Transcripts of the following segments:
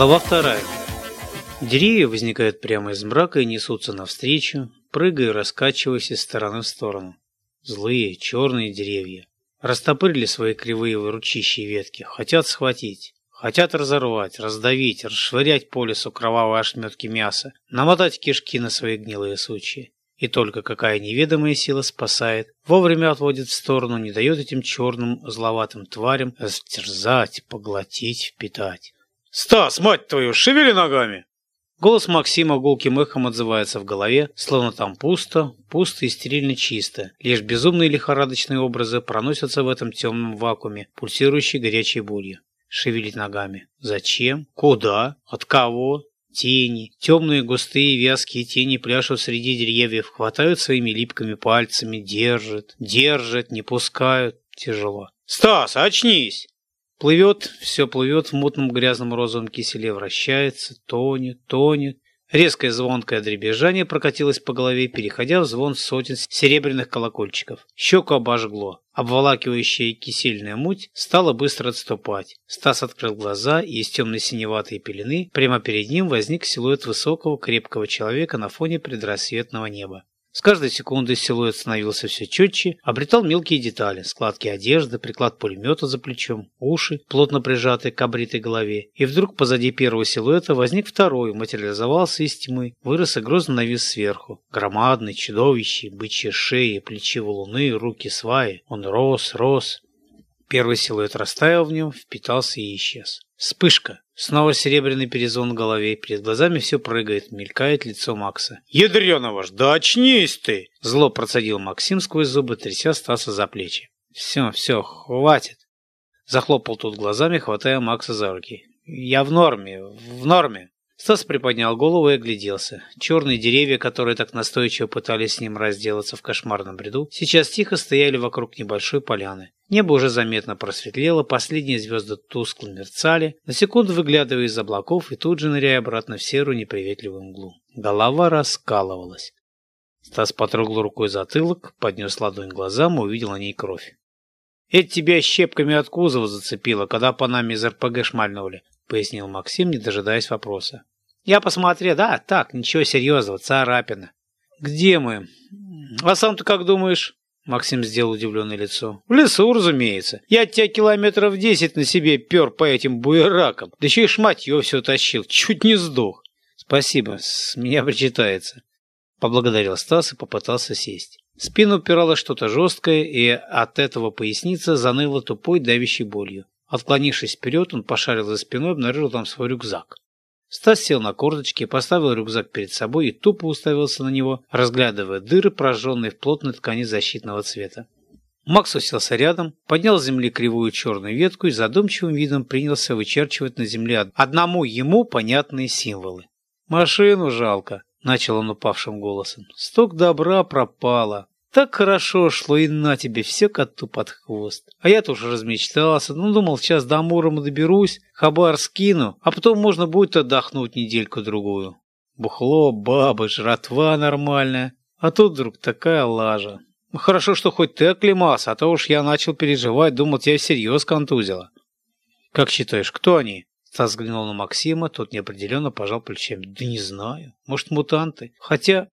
Глава вторая. Деревья возникают прямо из мрака и несутся навстречу, прыгая и раскачиваясь из стороны в сторону. Злые, черные деревья. Растопырили свои кривые выручищие ветки, хотят схватить. Хотят разорвать, раздавить, расшвырять по лесу кровавые ошметки мяса, намотать кишки на свои гнилые сучья. И только какая неведомая сила спасает, вовремя отводит в сторону, не дает этим черным зловатым тварям растерзать, поглотить, впитать. «Стас, мать твою, шевели ногами!» Голос Максима гулким эхом отзывается в голове, словно там пусто, пусто и стерильно чисто. Лишь безумные лихорадочные образы проносятся в этом темном вакууме, пульсирующей горячей болью. Шевелить ногами. Зачем? Куда? От кого? Тени, темные густые вязкие тени пляшут среди деревьев, хватают своими липкими пальцами, держат, держат, не пускают. Тяжело. «Стас, очнись!» Плывет, все плывет в мутном грязном розовом киселе, вращается, тонет, тонет. Резкое звонкое дребезжание прокатилось по голове, переходя в звон сотен серебряных колокольчиков. Щеку обожгло. Обволакивающая кисельная муть стала быстро отступать. Стас открыл глаза, и из темной синеватой пелены прямо перед ним возник силуэт высокого крепкого человека на фоне предрассветного неба. С каждой секундой силуэт становился все четче, обретал мелкие детали, складки одежды, приклад пулемета за плечом, уши, плотно прижатые к обритой голове. И вдруг позади первого силуэта возник второй, материализовался из тьмы, вырос и грозно навис сверху. Громадный, чудовищий, бычья шеи, плечи валуны, руки сваи. Он рос, рос. Первый силуэт растаял в нем, впитался и исчез. Вспышка. Снова серебряный перезвон в голове. Перед глазами все прыгает, мелькает лицо Макса. «Ядреного ж, да очнись ты!» Зло процедил Максим сквозь зубы, тряся Стаса за плечи. «Все, все, хватит!» Захлопал тут глазами, хватая Макса за руки. «Я в норме, в норме!» Стас приподнял голову и огляделся. Черные деревья, которые так настойчиво пытались с ним разделаться в кошмарном бреду, сейчас тихо стояли вокруг небольшой поляны. Небо уже заметно просветлело, последние звезды тускло мерцали, на секунду выглядывая из облаков и тут же ныряя обратно в серую неприветливую мглу. Голова раскалывалась. Стас потрогал рукой затылок, поднес ладонь к глазам и увидел на ней кровь. «Это тебя щепками от кузова зацепило, когда по нам из РПГ шмальнули», — пояснил Максим, не дожидаясь вопроса. Я посмотрел, да, так, ничего серьезного, царапина. Где мы? А сам ты как думаешь? Максим сделал удивленное лицо. В лесу, разумеется. Я от тебя километров десять на себе пер по этим буеракам. Да еще и шматье все тащил. Чуть не сдох. Спасибо, с меня причитается. Поблагодарил Стас и попытался сесть. Спину упирало что-то жесткое, и от этого поясница заныла тупой давящей болью. Отклонившись вперед, он пошарил за спиной, обнаружил там свой рюкзак. Стас сел на корточки, поставил рюкзак перед собой и тупо уставился на него, разглядывая дыры, прожженные в плотной ткани защитного цвета. Макс уселся рядом, поднял с земли кривую черную ветку и задумчивым видом принялся вычерчивать на земле одному ему понятные символы. «Машину жалко», — начал он упавшим голосом. «Сток добра пропало. Так хорошо шло, и на тебе все коту под хвост. А я-то уж размечтался, ну думал, сейчас до Мурома доберусь, хабар скину, а потом можно будет отдохнуть недельку-другую. Бухло, бабы, жратва нормальная. А тут вдруг такая лажа. Хорошо, что хоть ты оклемался, а то уж я начал переживать, думал, тебя всерьез контузило. Как считаешь, кто они? Стас взглянул на Максима, тот неопределенно пожал плечами. Да не знаю. Может, мутанты? Хотя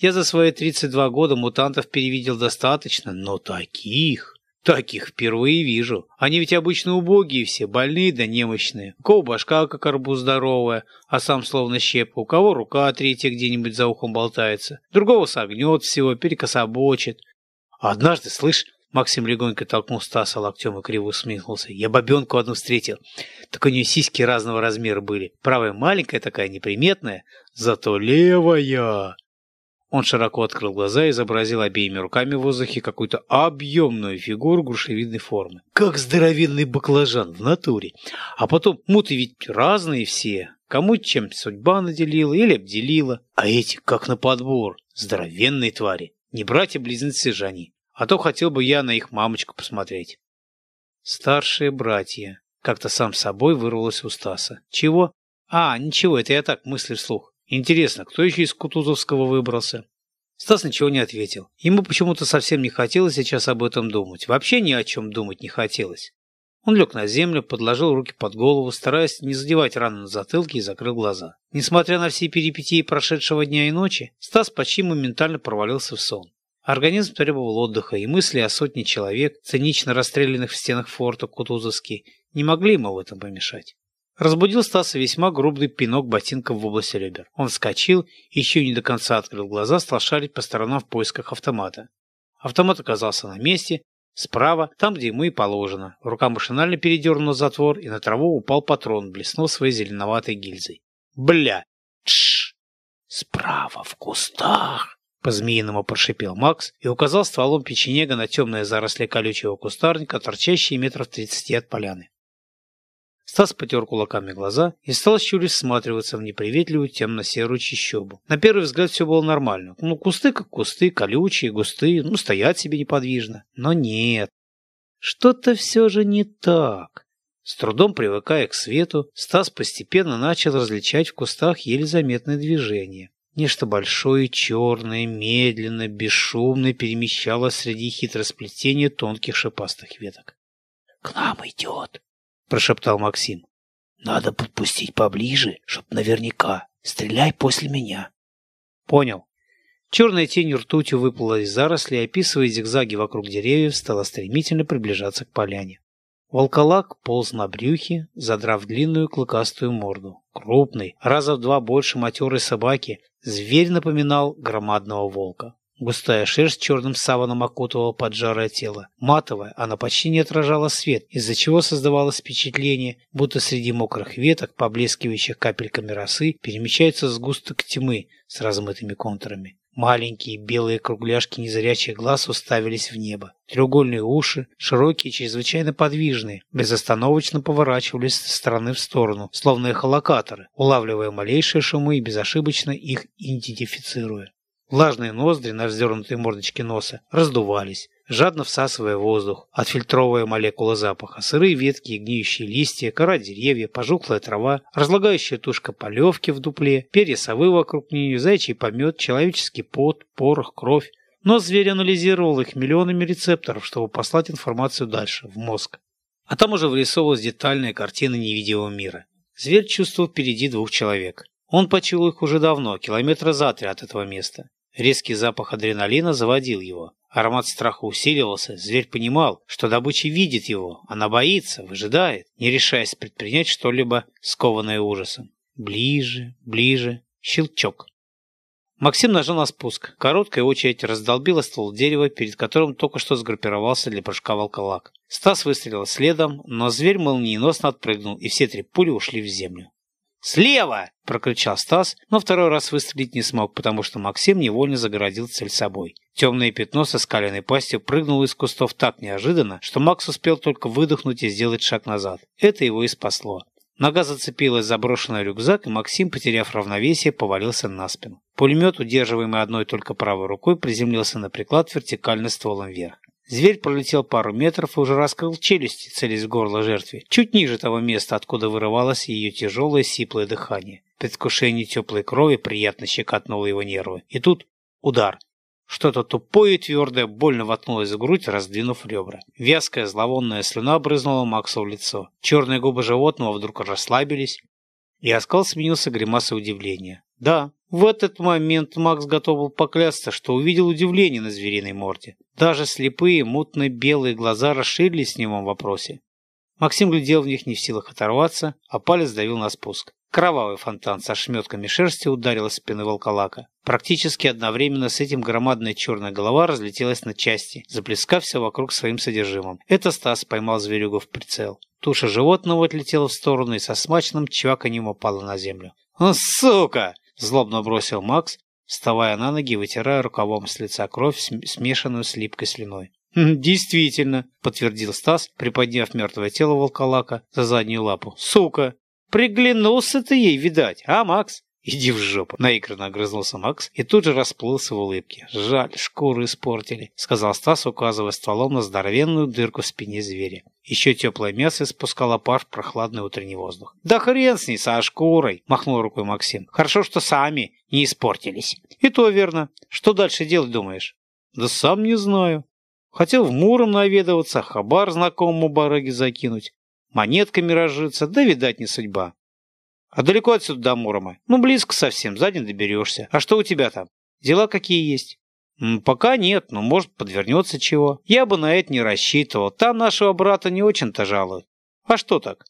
я за свои 32 года мутантов перевидел достаточно, но таких... Таких впервые вижу. Они ведь обычно убогие все, больные да немощные. У кого башка как арбуз здоровая, а сам словно щепка. У кого рука третья где-нибудь за ухом болтается. Другого согнет всего, перекособочит. А однажды, слышь, Максим легонько толкнул Стаса локтем и криво усмехнулся. Я бабенку одну встретил. Так у нее сиськи разного размера были. Правая маленькая такая, неприметная, зато левая. Он широко открыл глаза и изобразил обеими руками в воздухе какую-то объемную фигуру грушевидной формы. Как здоровенный баклажан в натуре. А потом, муты ведь разные все. Кому чем судьба наделила или обделила. А эти, как на подбор, здоровенные твари. Не братья-близнецы же они. А то хотел бы я на их мамочку посмотреть. Старшие братья. Как-то сам собой вырвалось у Стаса. Чего? А, ничего, это я так мысли вслух. Интересно, кто еще из Кутузовского выбрался? Стас ничего не ответил. Ему почему-то совсем не хотелось сейчас об этом думать. Вообще ни о чем думать не хотелось. Он лег на землю, подложил руки под голову, стараясь не задевать рану на затылке и закрыл глаза. Несмотря на все перипетии прошедшего дня и ночи, Стас почти моментально провалился в сон. Организм требовал отдыха, и мысли о сотне человек, цинично расстрелянных в стенах форта Кутузовский, не могли ему в этом помешать. Разбудил Стаса весьма грубый пинок ботинком в области ребер. Он вскочил еще не до конца открыл глаза, стал шарить по сторонам в поисках автомата. Автомат оказался на месте, Справа, там, где ему и положено. Рука машинально передернула затвор, и на траву упал патрон, блеснул своей зеленоватой гильзой. «Бля! Тш! Справа, в кустах!» По-змеиному прошипел Макс и указал стволом печенега на темные заросли колючего кустарника, торчащие метров тридцати от поляны. Стас потер кулаками глаза и стал щурясь всматриваться в неприветливую темно-серую чищобу. На первый взгляд все было нормально. Ну, кусты как кусты, колючие, густые, ну, стоят себе неподвижно. Но нет. Что-то все же не так. С трудом привыкая к свету, Стас постепенно начал различать в кустах еле заметное движение. Нечто большое, черное, медленно, бесшумно перемещалось среди хитросплетения тонких шипастых веток. — К нам идет! Прошептал Максим. Надо подпустить поближе, чтоб наверняка. Стреляй после меня. Понял. Черная тень ртутью выплыла из зарослей, описывая зигзаги вокруг деревьев, стала стремительно приближаться к поляне. Волколак полз на брюхе, задрав длинную клыкастую морду. Крупный, раза в два больше матерой собаки, зверь напоминал громадного волка. Густая шерсть черным саваном окутывала поджарое тело. Матовая, она почти не отражала свет, из-за чего создавалось впечатление, будто среди мокрых веток, поблескивающих капельками росы, перемещается сгусток тьмы с размытыми контурами. Маленькие белые кругляшки незрячих глаз уставились в небо. Треугольные уши, широкие, чрезвычайно подвижные, безостановочно поворачивались с стороны в сторону, словно эхолокаторы, улавливая малейшие шумы и безошибочно их идентифицируя. Влажные ноздри на вздернутой мордочке носа раздувались, жадно всасывая воздух, отфильтровывая молекулы запаха. Сырые ветки и гниющие листья, кора деревья, пожухлая трава, разлагающая тушка полевки в дупле, перья совы вокруг нее, зайчий помет, человеческий пот, порох, кровь. Но зверь анализировал их миллионами рецепторов, чтобы послать информацию дальше, в мозг. А там уже вырисовывалась детальная картина невидимого мира. Зверь чувствовал впереди двух человек. Он почуял их уже давно, километра за три от этого места. Резкий запах адреналина заводил его. Аромат страха усиливался. Зверь понимал, что добыча видит его. Она боится, выжидает, не решаясь предпринять что-либо скованное ужасом. Ближе, ближе. Щелчок. Максим нажал на спуск. Короткая очередь раздолбила ствол дерева, перед которым только что сгруппировался для прыжка волколак. Стас выстрелил следом, но зверь молниеносно отпрыгнул, и все три пули ушли в землю. «Слева!» – прокричал Стас, но второй раз выстрелить не смог, потому что Максим невольно загородил цель собой. Темное пятно со скаленной пастью прыгнуло из кустов так неожиданно, что Макс успел только выдохнуть и сделать шаг назад. Это его и спасло. Нога зацепилась за брошенный рюкзак, и Максим, потеряв равновесие, повалился на спину. Пулемет, удерживаемый одной только правой рукой, приземлился на приклад вертикально стволом вверх. Зверь пролетел пару метров и уже раскрыл челюсти, целясь в горло жертве, чуть ниже того места, откуда вырывалось ее тяжелое сиплое дыхание. Предвкушение теплой крови приятно щекотнуло его нервы. И тут удар. Что-то тупое и твердое больно воткнулось в грудь, раздвинув ребра. Вязкая зловонная слюна брызнула Максу в лицо. Черные губы животного вдруг расслабились, и оскал сменился гримасой удивления. Да, в этот момент Макс готов был поклясться, что увидел удивление на звериной морде. Даже слепые, мутно-белые глаза расширились в немом вопросе. Максим глядел в них не в силах оторваться, а палец давил на спуск. Кровавый фонтан со шметками шерсти ударил из спины волколака. Практически одновременно с этим громадная черная голова разлетелась на части, заплескав все вокруг своим содержимым. Это Стас поймал зверюгу в прицел. Туша животного отлетела в сторону и со смачным чваканьем упала на землю. «Сука!» Злобно бросил Макс, вставая на ноги вытирая рукавом с лица кровь, смешанную с липкой слюной. «Хм, «Действительно», — подтвердил Стас, приподняв мертвое тело волколака за заднюю лапу. «Сука! Приглянулся ты ей, видать, а, Макс?» «Иди в жопу!» — наигранно огрызнулся Макс и тут же расплылся в улыбке. «Жаль, шкуру испортили», — сказал Стас, указывая стволом на здоровенную дырку в спине зверя. Еще теплое мясо испускало пар в прохладный утренний воздух. «Да хрен с ней, со шкурой!» — махнул рукой Максим. «Хорошо, что сами не испортились». «И то верно. Что дальше делать, думаешь?» «Да сам не знаю. Хотел в Муром наведываться, хабар знакомому барыге закинуть. монетками разжиться, да, видать, не судьба. А далеко отсюда до Мурома? Ну, близко совсем, за день доберешься. А что у тебя там? Дела какие есть? Пока нет, но может подвернется чего. Я бы на это не рассчитывал. Там нашего брата не очень-то жалуют. А что так?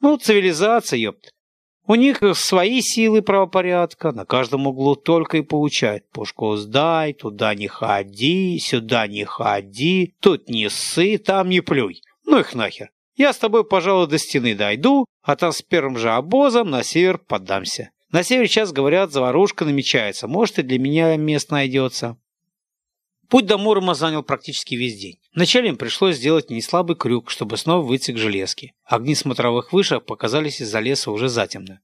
Ну, цивилизация, ёпт. У них свои силы правопорядка, на каждом углу только и получают. Пушку сдай, туда не ходи, сюда не ходи, тут не ссы, там не плюй. Ну их нахер. Я с тобой, пожалуй, до стены дойду, а там с первым же обозом на север поддамся. На севере сейчас, говорят, заварушка намечается. Может, и для меня место найдется. Путь до Мурома занял практически весь день. Вначале им пришлось сделать неслабый крюк, чтобы снова выйти к железке. Огни смотровых вышек показались из-за леса уже затемно.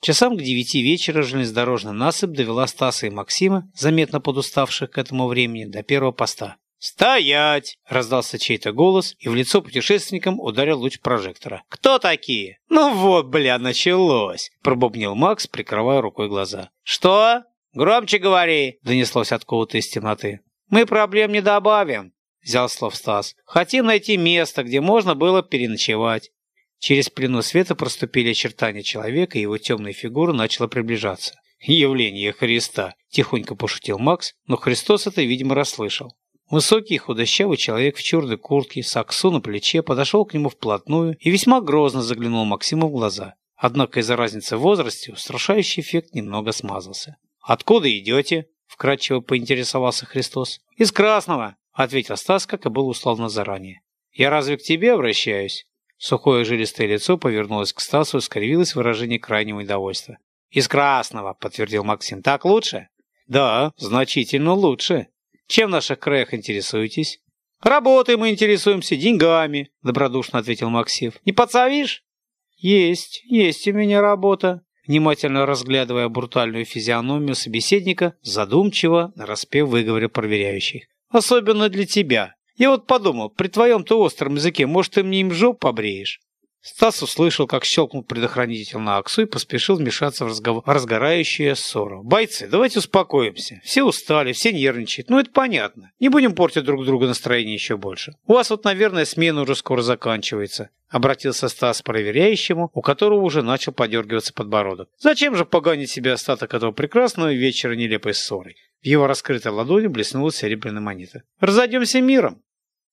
Часам к девяти вечера железнодорожная насыпь довела Стаса и Максима, заметно подуставших к этому времени, до первого поста. «Стоять!» – раздался чей-то голос, и в лицо путешественникам ударил луч прожектора. «Кто такие?» «Ну вот, бля, началось!» – пробубнил Макс, прикрывая рукой глаза. «Что? Громче говори!» – донеслось откуда-то из темноты. «Мы проблем не добавим!» – взял слов Стас. «Хотим найти место, где можно было переночевать». Через плену света проступили очертания человека, и его темная фигура начала приближаться. «Явление Христа!» – тихонько пошутил Макс, но Христос это, видимо, расслышал. Высокий худощавый человек в черной куртке с аксу на плече подошел к нему вплотную и весьма грозно заглянул Максиму в глаза. Однако из-за разницы в возрасте устрашающий эффект немного смазался. «Откуда идете?» – вкратчиво поинтересовался Христос. «Из Красного!» – ответил Стас, как и было условно заранее. «Я разве к тебе обращаюсь?» Сухое жилистое лицо повернулось к Стасу и скривилось выражение крайнего недовольства. «Из Красного!» – подтвердил Максим. «Так лучше?» «Да, значительно лучше!» Чем в наших краях интересуетесь? Работой мы интересуемся, деньгами, добродушно ответил Максим. Не подсовишь? Есть, есть у меня работа. Внимательно разглядывая брутальную физиономию собеседника, задумчиво, нараспев выговорил проверяющий. Особенно для тебя. Я вот подумал, при твоем-то остром языке, может, ты мне им жоп побреешь? Стас услышал, как щелкнул предохранитель на Аксу и поспешил вмешаться в разговор... разгорающую ссору. «Бойцы, давайте успокоимся. Все устали, все нервничают. Ну, это понятно. Не будем портить друг другу настроение еще больше. У вас вот, наверное, смена уже скоро заканчивается». Обратился Стас к проверяющему, у которого уже начал подергиваться подбородок. «Зачем же поганить себе остаток этого прекрасного вечера нелепой ссорой?» В его раскрытой ладони блеснула серебряная монета. «Разойдемся миром!»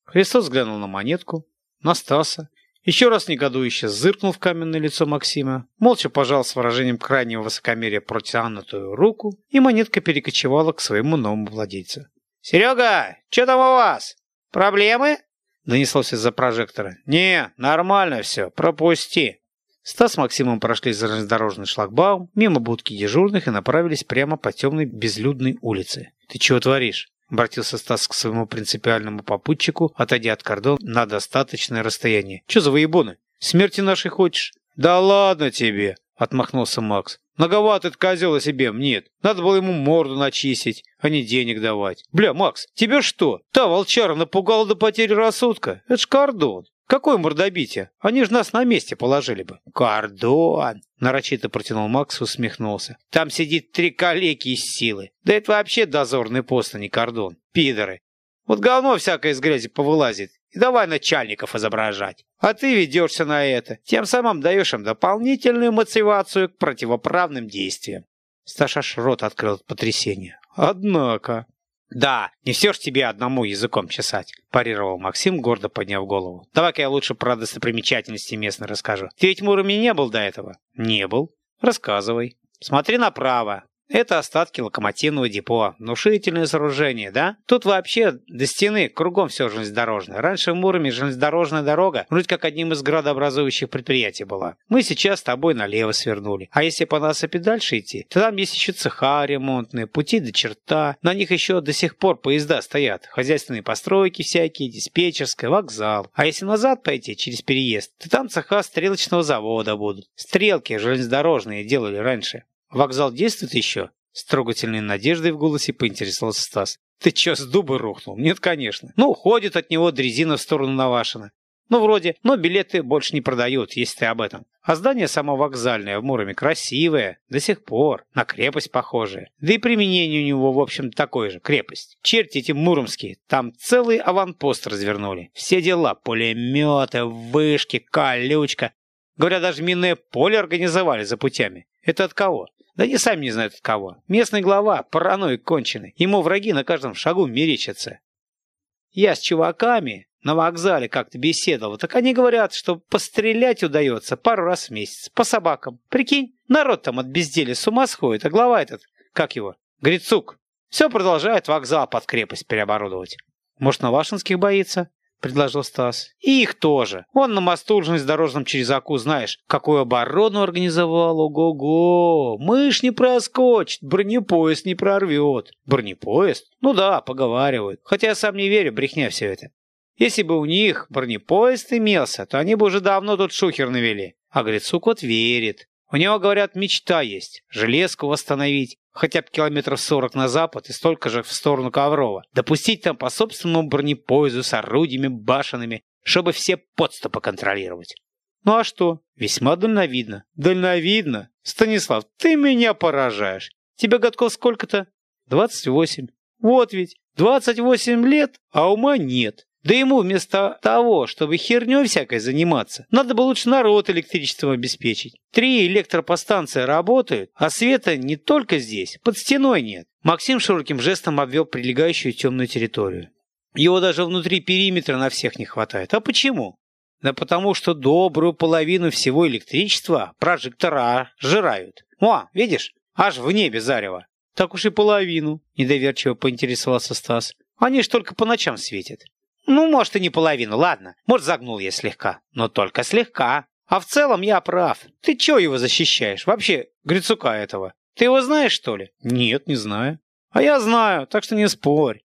Христос взглянул на монетку, на Стаса еще раз негодующе зыркнул в каменное лицо Максима, молча пожал с выражением крайнего высокомерия протянутую руку, и монетка перекочевала к своему новому владельцу. «Серега, что там у вас? Проблемы?» Донеслось из-за прожектора. «Не, нормально все, пропусти». Стас с Максимом прошли железнодорожный шлагбаум, мимо будки дежурных и направились прямо по темной безлюдной улице. «Ты чего творишь?» Обратился Стас к своему принципиальному попутчику, отойдя от кордона на достаточное расстояние. «Че за воебоны? Смерти нашей хочешь?» «Да ладно тебе!» — отмахнулся Макс. «Многовато этот козел о себе нет. Надо было ему морду начистить, а не денег давать. Бля, Макс, тебе что? Та волчара напугала до потери рассудка? Это ж кордон. Какое мордобитие? Они же нас на месте положили бы. Кордон! Нарочито протянул Макс усмехнулся. Там сидит три калеки из силы. Да это вообще дозорный пост, а не кордон. Пидоры. Вот говно всякое из грязи повылазит. И давай начальников изображать. А ты ведешься на это. Тем самым даешь им дополнительную мотивацию к противоправным действиям. Сташа рот открыл от потрясения. Однако... «Да, не все ж тебе одному языком чесать», – парировал Максим, гордо подняв голову. «Давай-ка я лучше про достопримечательности местные расскажу. Ты ведь в Муроме не был до этого?» «Не был. Рассказывай». «Смотри направо. Это остатки локомотивного депо. Внушительное сооружение, да? Тут вообще до стены кругом все железнодорожное. Раньше в Муроме железнодорожная дорога вроде как одним из градообразующих предприятий была. Мы сейчас с тобой налево свернули. А если по насыпи дальше идти, то там есть еще цеха ремонтные, пути до черта. На них еще до сих пор поезда стоят. Хозяйственные постройки всякие, диспетчерская, вокзал. А если назад пойти через переезд, то там цеха стрелочного завода будут. Стрелки железнодорожные делали раньше. Вокзал действует еще?» С трогательной надеждой в голосе поинтересовался Стас. «Ты че, с дуба рухнул?» «Нет, конечно. Ну, ходит от него дрезина в сторону Навашина. Ну, вроде, но билеты больше не продают, если ты об этом. А здание само вокзальное в Муроме красивое, до сих пор, на крепость похожее. Да и применение у него, в общем, такое же, крепость. Черти эти муромские, там целый аванпост развернули. Все дела, пулеметы, вышки, колючка. Говорят, даже минное поле организовали за путями. Это от кого? Да не сами не знают от кого. Местный глава, параноик конченый. Ему враги на каждом шагу мерещатся. Я с чуваками на вокзале как-то беседовал, так они говорят, что пострелять удается пару раз в месяц, по собакам. Прикинь, народ там от безделия с ума сходит, а глава этот, как его, Грицук, все продолжает вокзал под крепость переоборудовать. Может, на Вашинских боится? — предложил Стас. «И их тоже. Он на мосту железнодорожном через Аку, знаешь, какую оборону организовал. Ого-го! Мышь не проскочит, бронепоезд не прорвет». «Бронепоезд? Ну да, поговаривают. Хотя я сам не верю, брехня все это. Если бы у них бронепоезд имелся, то они бы уже давно тут шухер навели. А Грицук вот верит. У него, говорят, мечта есть – железку восстановить, хотя бы километров сорок на запад и столько же в сторону Коврова. Допустить там по собственному бронепоезду с орудиями башенными, чтобы все подступы контролировать. Ну а что? Весьма дальновидно. Дальновидно? Станислав, ты меня поражаешь. Тебе годков сколько-то? Двадцать восемь. Вот ведь, двадцать восемь лет, а ума нет. Да ему вместо того, чтобы херней всякой заниматься, надо бы лучше народ электричеством обеспечить. Три электропостанции работают, а света не только здесь, под стеной нет. Максим широким жестом обвел прилегающую темную территорию. Его даже внутри периметра на всех не хватает. А почему? Да потому что добрую половину всего электричества прожектора жирают. О, видишь, аж в небе зарево. Так уж и половину, недоверчиво поинтересовался Стас. Они ж только по ночам светят. Ну, может, и не половину, ладно. Может, загнул я слегка. Но только слегка. А в целом я прав. Ты чё его защищаешь? Вообще, Грицука этого. Ты его знаешь, что ли? Нет, не знаю. А я знаю, так что не спорь.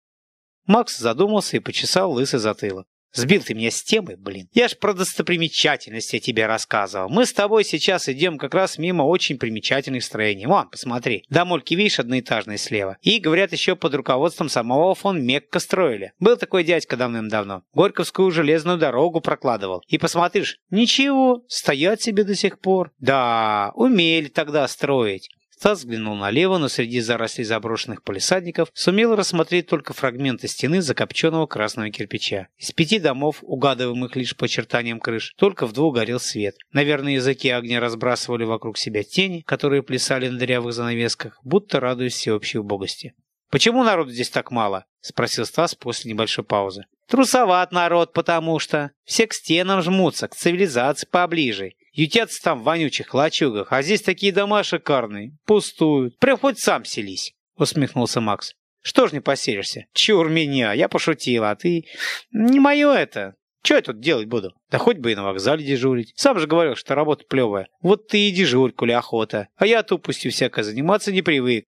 Макс задумался и почесал лысый затылок. Сбил ты меня с темы, блин. Я ж про достопримечательности тебе рассказывал. Мы с тобой сейчас идем как раз мимо очень примечательных строений. Вон, посмотри. Домольки, видишь, одноэтажные слева. И, говорят, еще под руководством самого фон Мекка строили. Был такой дядька давным-давно. Горьковскую железную дорогу прокладывал. И посмотришь, ничего, стоят себе до сих пор. Да, умели тогда строить. Стас взглянул налево, но среди зарослей заброшенных полисадников сумел рассмотреть только фрагменты стены закопченного красного кирпича. Из пяти домов, угадываемых лишь по очертаниям крыш, только в двух горел свет. Наверное, языки огня разбрасывали вокруг себя тени, которые плясали на дырявых занавесках, будто радуясь всеобщей убогости. «Почему народу здесь так мало?» — спросил Стас после небольшой паузы. «Трусоват народ, потому что. Все к стенам жмутся, к цивилизации поближе. Ютятся там в вонючих лачугах, а здесь такие дома шикарные, пустуют. Прям хоть сам селись, усмехнулся Макс. Что ж не поселишься? Чур меня, я пошутила, а ты... Не мое это. Че я тут делать буду? Да хоть бы и на вокзале дежурить. Сам же говорил, что работа плевая. Вот ты и дежурь, коли охота. А я тупостью всякой заниматься не привык.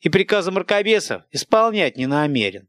И приказы мракобесов исполнять не намерен.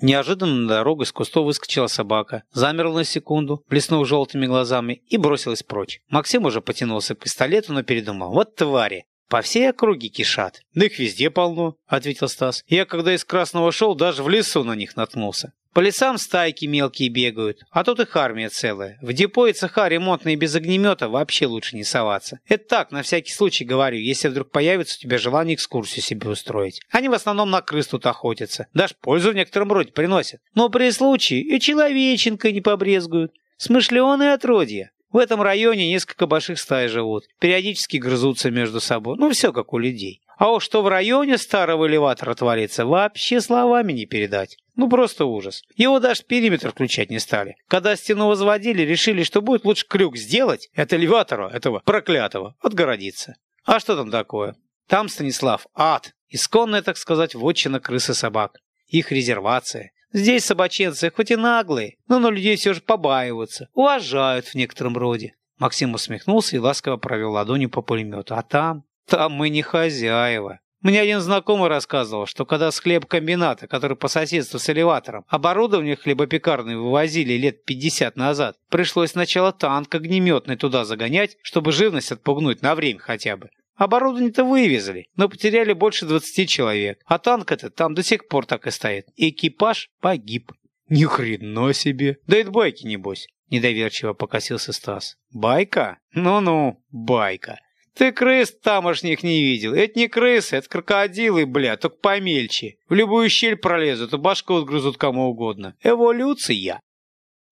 Неожиданно на дорогу из кустов выскочила собака, замерла на секунду, блеснув желтыми глазами и бросилась прочь. Максим уже потянулся к пистолету, но передумал. Вот твари! По всей округе кишат. Да их везде полно, ответил Стас. Я когда из Красного шел, даже в лесу на них наткнулся. По лесам стайки мелкие бегают, а тут их армия целая. В депо и цеха ремонтные без огнемета вообще лучше не соваться. Это так, на всякий случай говорю, если вдруг появится у тебя желание экскурсию себе устроить. Они в основном на крыс тут охотятся. Даже пользу в некотором роде приносят. Но при случае и человеченкой не побрезгуют. Смышленые отродья. В этом районе несколько больших стай живут. Периодически грызутся между собой. Ну, все как у людей. А уж что в районе старого элеватора творится, вообще словами не передать. Ну, просто ужас. Его даже периметр включать не стали. Когда стену возводили, решили, что будет лучше крюк сделать от элеватора, этого проклятого, отгородиться. А что там такое? Там, Станислав, ад. Исконная, так сказать, вотчина крысы собак. Их резервация. Здесь собаченцы хоть и наглые, но на людей все же побаиваются, уважают в некотором роде. Максим усмехнулся и ласково провел ладонью по пулемету. А там? Там мы не хозяева. Мне один знакомый рассказывал, что когда с хлебкомбината, который по соседству с элеватором, оборудование хлебопекарное вывозили лет 50 назад, пришлось сначала танк огнеметный туда загонять, чтобы живность отпугнуть на время хотя бы. Оборудование-то вывезли, но потеряли больше 20 человек. А танк этот там до сих пор так и стоит. Экипаж погиб. Ни хрена себе. Да это байки, небось. Недоверчиво покосился Стас. «Байка? Ну-ну, байка. Ты крыс тамошних не видел. Это не крысы, это крокодилы, бля, только помельче. В любую щель пролезут и башку отгрызут кому угодно. Эволюция!»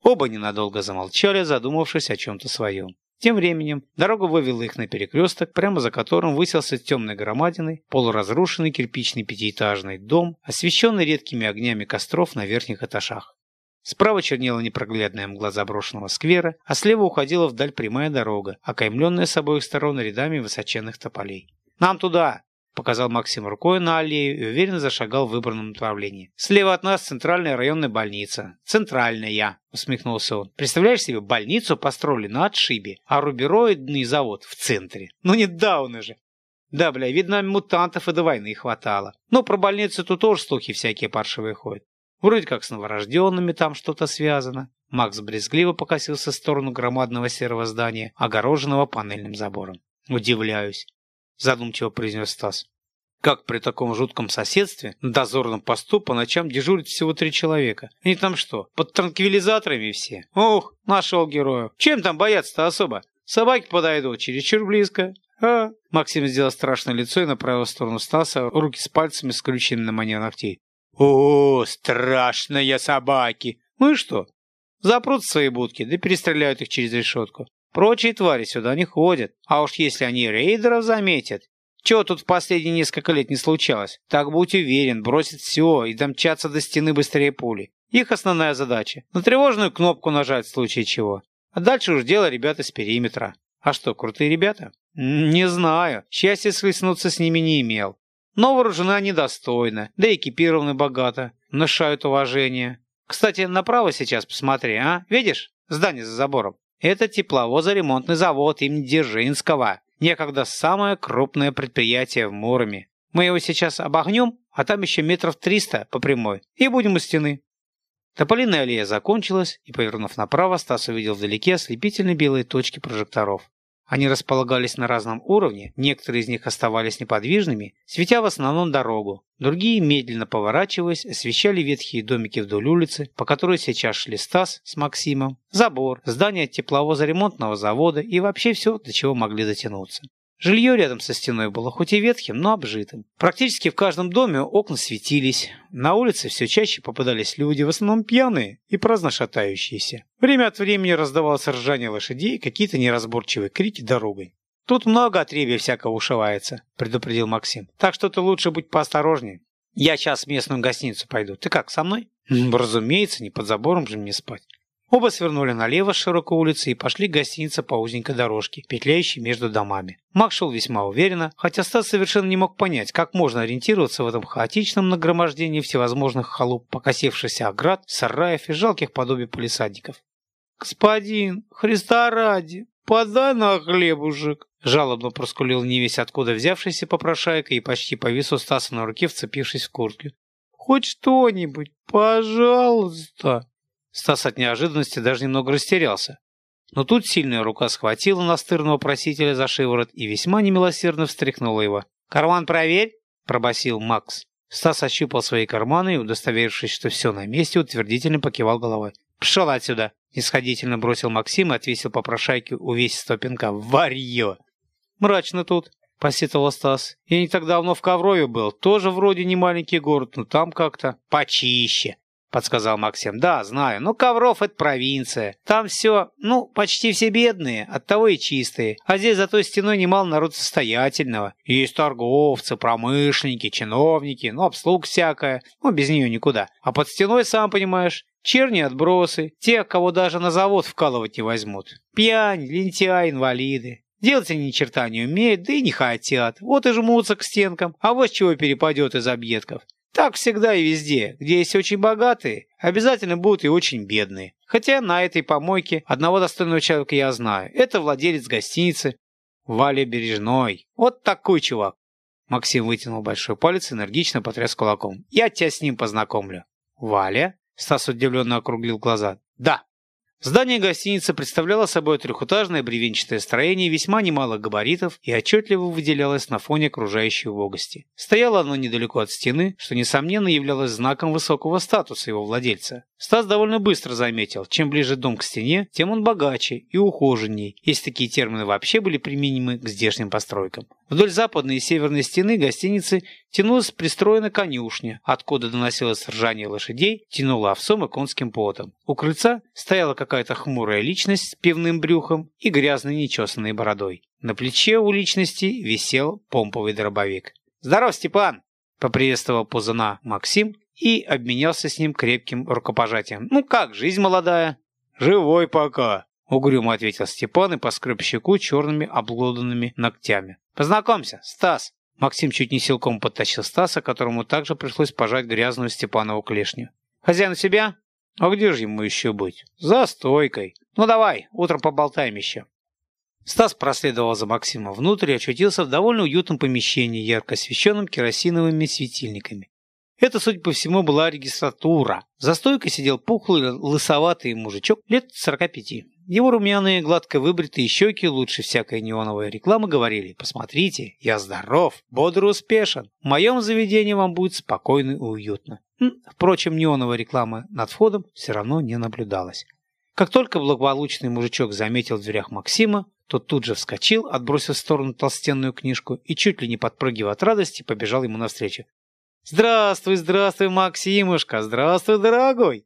Оба ненадолго замолчали, задумавшись о чем-то своем. Тем временем дорога вывела их на перекресток, прямо за которым высился темной громадиной полуразрушенный кирпичный пятиэтажный дом, освещенный редкими огнями костров на верхних этажах. Справа чернела непроглядная мгла заброшенного сквера, а слева уходила вдаль прямая дорога, окаймленная с обоих сторон рядами высоченных тополей. «Нам туда!» – показал Максим рукой на аллею и уверенно зашагал в выбранном направлении. «Слева от нас центральная районная больница». «Центральная!» – усмехнулся он. «Представляешь себе, больницу построили на отшибе, а рубероидный завод в центре. Ну не дауны же!» Да, бля, видно, мутантов и до войны хватало. Но про больницу тут тоже слухи всякие паршивые ходят. Вроде как с новорожденными там что-то связано. Макс брезгливо покосился в сторону громадного серого здания, огороженного панельным забором. «Удивляюсь», — задумчиво произнес Стас. «Как при таком жутком соседстве на дозорном посту по ночам дежурит всего три человека? Они там что, под транквилизаторами все? Ух, нашел героя. Чем там бояться-то особо? Собаки подойдут чересчур близко. А? Максим сделал страшное лицо и направил в сторону Стаса руки с пальцами, скрюченными на манер ногтей. «О, страшные собаки! Ну и что? Запрут в свои будки, да перестреляют их через решетку. Прочие твари сюда не ходят. А уж если они рейдеров заметят... Чего тут в последние несколько лет не случалось? Так будь уверен, бросят все и домчаться до стены быстрее пули. Их основная задача – на тревожную кнопку нажать в случае чего. А дальше уж дело ребят из периметра. А что, крутые ребята? Не знаю. Счастья схлестнуться с ними не имел. Но вооружены они достойно, да экипированы богато, внушают уважение. Кстати, направо сейчас посмотри, а? Видишь? Здание за забором. Это тепловозоремонтный завод имени Дзержинского. Некогда самое крупное предприятие в Муроме. Мы его сейчас обогнем, а там еще метров триста по прямой, и будем у стены. Тополиная аллея закончилась, и, повернув направо, Стас увидел вдалеке ослепительные белые точки прожекторов. Они располагались на разном уровне, некоторые из них оставались неподвижными, светя в основном дорогу. Другие, медленно поворачиваясь, освещали ветхие домики вдоль улицы, по которой сейчас шли Стас с Максимом, забор, здание тепловоза-ремонтного завода и вообще все, до чего могли дотянуться. Жилье рядом со стеной было хоть и ветхим, но обжитым. Практически в каждом доме окна светились. На улице все чаще попадались люди, в основном пьяные и праздно шатающиеся. Время от времени раздавалось ржание лошадей и какие-то неразборчивые крики дорогой. «Тут много отребья всякого ушивается», — предупредил Максим. «Так что ты лучше будь поосторожнее. Я сейчас в местную гостиницу пойду. Ты как, со мной?» «Разумеется, не под забором же мне спать». Оба свернули налево с широкой улицы и пошли к гостинице по узенькой дорожке, петляющей между домами. Мак шел весьма уверенно, хотя Стас совершенно не мог понять, как можно ориентироваться в этом хаотичном нагромождении всевозможных халуп, покосившихся оград, сараев и жалких подобий полисадников. «Господин, Христа ради, подай на хлебушек!» Жалобно проскулил невесть откуда взявшийся попрошайка и почти повис у Стаса на руке, вцепившись в куртку. «Хоть что-нибудь, пожалуйста!» Стас от неожиданности даже немного растерялся. Но тут сильная рука схватила настырного просителя за шиворот и весьма немилосердно встряхнула его. «Карман проверь!» – пробасил Макс. Стас ощупал свои карманы и, удостоверившись, что все на месте, утвердительно покивал головой. «Пшел отсюда!» – нисходительно бросил Максим и отвесил попрошайке увесистого пинка. «Варье!» «Мрачно тут!» – посетовал Стас. «Я не так давно в Коврове был. Тоже вроде не маленький город, но там как-то почище!» — подсказал Максим. «Да, знаю. Но Ковров — это провинция. Там все, ну, почти все бедные, оттого и чистые. А здесь за той стеной немало народ состоятельного. Есть торговцы, промышленники, чиновники, ну, обслуг всякая. Ну, без нее никуда. А под стеной, сам понимаешь, черни отбросы, те, кого даже на завод вкалывать не возьмут. Пьянь, лентяй, инвалиды. Делать они ни черта не умеют, да и не хотят. Вот и жмутся к стенкам, а вот чего перепадет из объедков. Так всегда и везде, где есть очень богатые, обязательно будут и очень бедные. Хотя на этой помойке одного достойного человека я знаю. Это владелец гостиницы Валя Бережной. Вот такой чувак. Максим вытянул большой палец и энергично потряс кулаком. Я тебя с ним познакомлю. Валя? Стас удивленно округлил глаза. Да. Здание гостиницы представляло собой трехэтажное бревенчатое строение весьма немалых габаритов и отчетливо выделялось на фоне окружающей убогости. Стояло оно недалеко от стены, что, несомненно, являлось знаком высокого статуса его владельца. Стас довольно быстро заметил, чем ближе дом к стене, тем он богаче и ухоженней, если такие термины вообще были применимы к здешним постройкам. Вдоль западной и северной стены гостиницы тянулась пристроена конюшня, откуда доносилось ржание лошадей, тянуло овсом и конским потом. У крыльца стояла какая-то хмурая личность с пивным брюхом и грязной нечесанной бородой. На плече у личности висел помповый дробовик. «Здоров, Степан!» — поприветствовал Пузана Максим и обменялся с ним крепким рукопожатием. «Ну как, жизнь молодая?» «Живой пока», — угрюмо ответил Степан и поскреб щеку черными обглоданными ногтями. «Познакомься, Стас!» Максим чуть не силком подтащил Стаса, которому также пришлось пожать грязную Степанову клешню. «Хозяин у себя?» «А где же ему еще быть?» «За стойкой. Ну давай, утром поболтаем еще». Стас проследовал за Максимом внутрь и очутился в довольно уютном помещении, ярко освещенном керосиновыми светильниками. Это, судя по всему, была регистратура. За стойкой сидел пухлый, лысоватый мужичок лет 45. Его румяные, гладко выбритые щеки лучше всякой неоновой рекламы говорили «Посмотрите, я здоров, бодр и успешен. В моем заведении вам будет спокойно и уютно». Впрочем, неоновая реклама над входом все равно не наблюдалась. Как только благополучный мужичок заметил в дверях Максима, тот тут же вскочил, отбросил в сторону толстенную книжку и, чуть ли не подпрыгивая от радости, побежал ему навстречу. «Здравствуй, здравствуй, Максимушка! Здравствуй, дорогой!»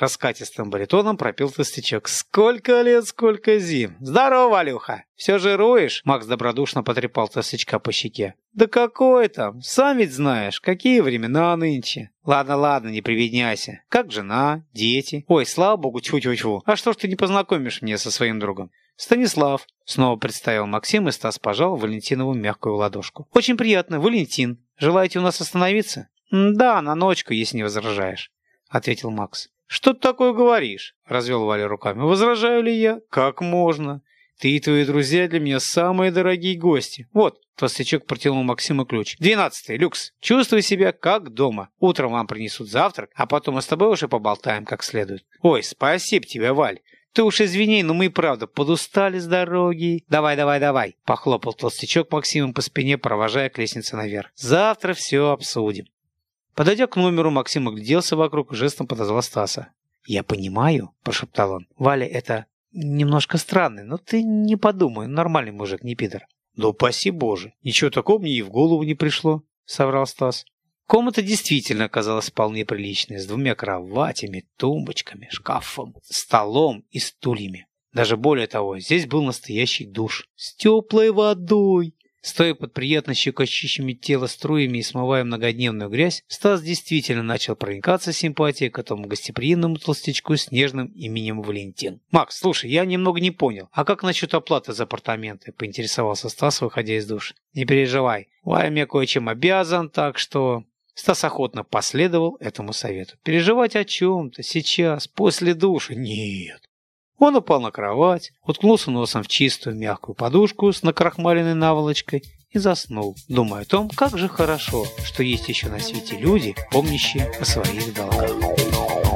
Раскатистым баритоном пропил толстячок. «Сколько лет, сколько зим! Здорово, Валюха! Все жируешь?» Макс добродушно потрепал толстячка по щеке. «Да какой там! Сам ведь знаешь, какие времена нынче!» «Ладно, ладно, не приведняйся. Как жена, дети?» «Ой, слава богу, тьфу-тьфу-тьфу! А что ж ты не познакомишь меня со своим другом?» «Станислав», — снова представил Максим, и Стас пожал Валентинову мягкую ладошку. «Очень приятно, Валентин. Желаете у нас остановиться?» «Да, на ночку, если не возражаешь», — ответил Макс. «Что ты такое говоришь?» — развел Валя руками. «Возражаю ли я? Как можно? Ты и твои друзья для меня самые дорогие гости. Вот, толстячок протянул Максиму ключ. Двенадцатый, люкс. Чувствуй себя как дома. Утром вам принесут завтрак, а потом мы с тобой уже поболтаем как следует. Ой, спасибо тебе, Валь. Ты уж извини, но мы и правда подустали с дороги. Давай, давай, давай, похлопал толстячок Максимом по спине, провожая к лестнице наверх. Завтра все обсудим. Подойдя к номеру, Максим огляделся вокруг и жестом подозвал Стаса. «Я понимаю», – прошептал он. «Валя, это немножко странный, но ты не подумай, нормальный мужик, не пидор». «Да упаси Боже, ничего такого мне и в голову не пришло», – соврал Стас. Комната действительно оказалась вполне приличной, с двумя кроватями, тумбочками, шкафом, столом и стульями. Даже более того, здесь был настоящий душ с теплой водой. Стоя под приятно щекочущими тело струями и смывая многодневную грязь, Стас действительно начал проникаться симпатией к этому гостеприимному толстячку с нежным именем Валентин. «Макс, слушай, я немного не понял, а как насчет оплаты за апартаменты?» – поинтересовался Стас, выходя из душа. «Не переживай, Валя мне кое-чем обязан, так что...» Стас охотно последовал этому совету. Переживать о чем-то сейчас, после душа? Нет. Он упал на кровать, уткнулся носом в чистую мягкую подушку с накрахмаленной наволочкой и заснул, думая о том, как же хорошо, что есть еще на свете люди, помнящие о своих долгах.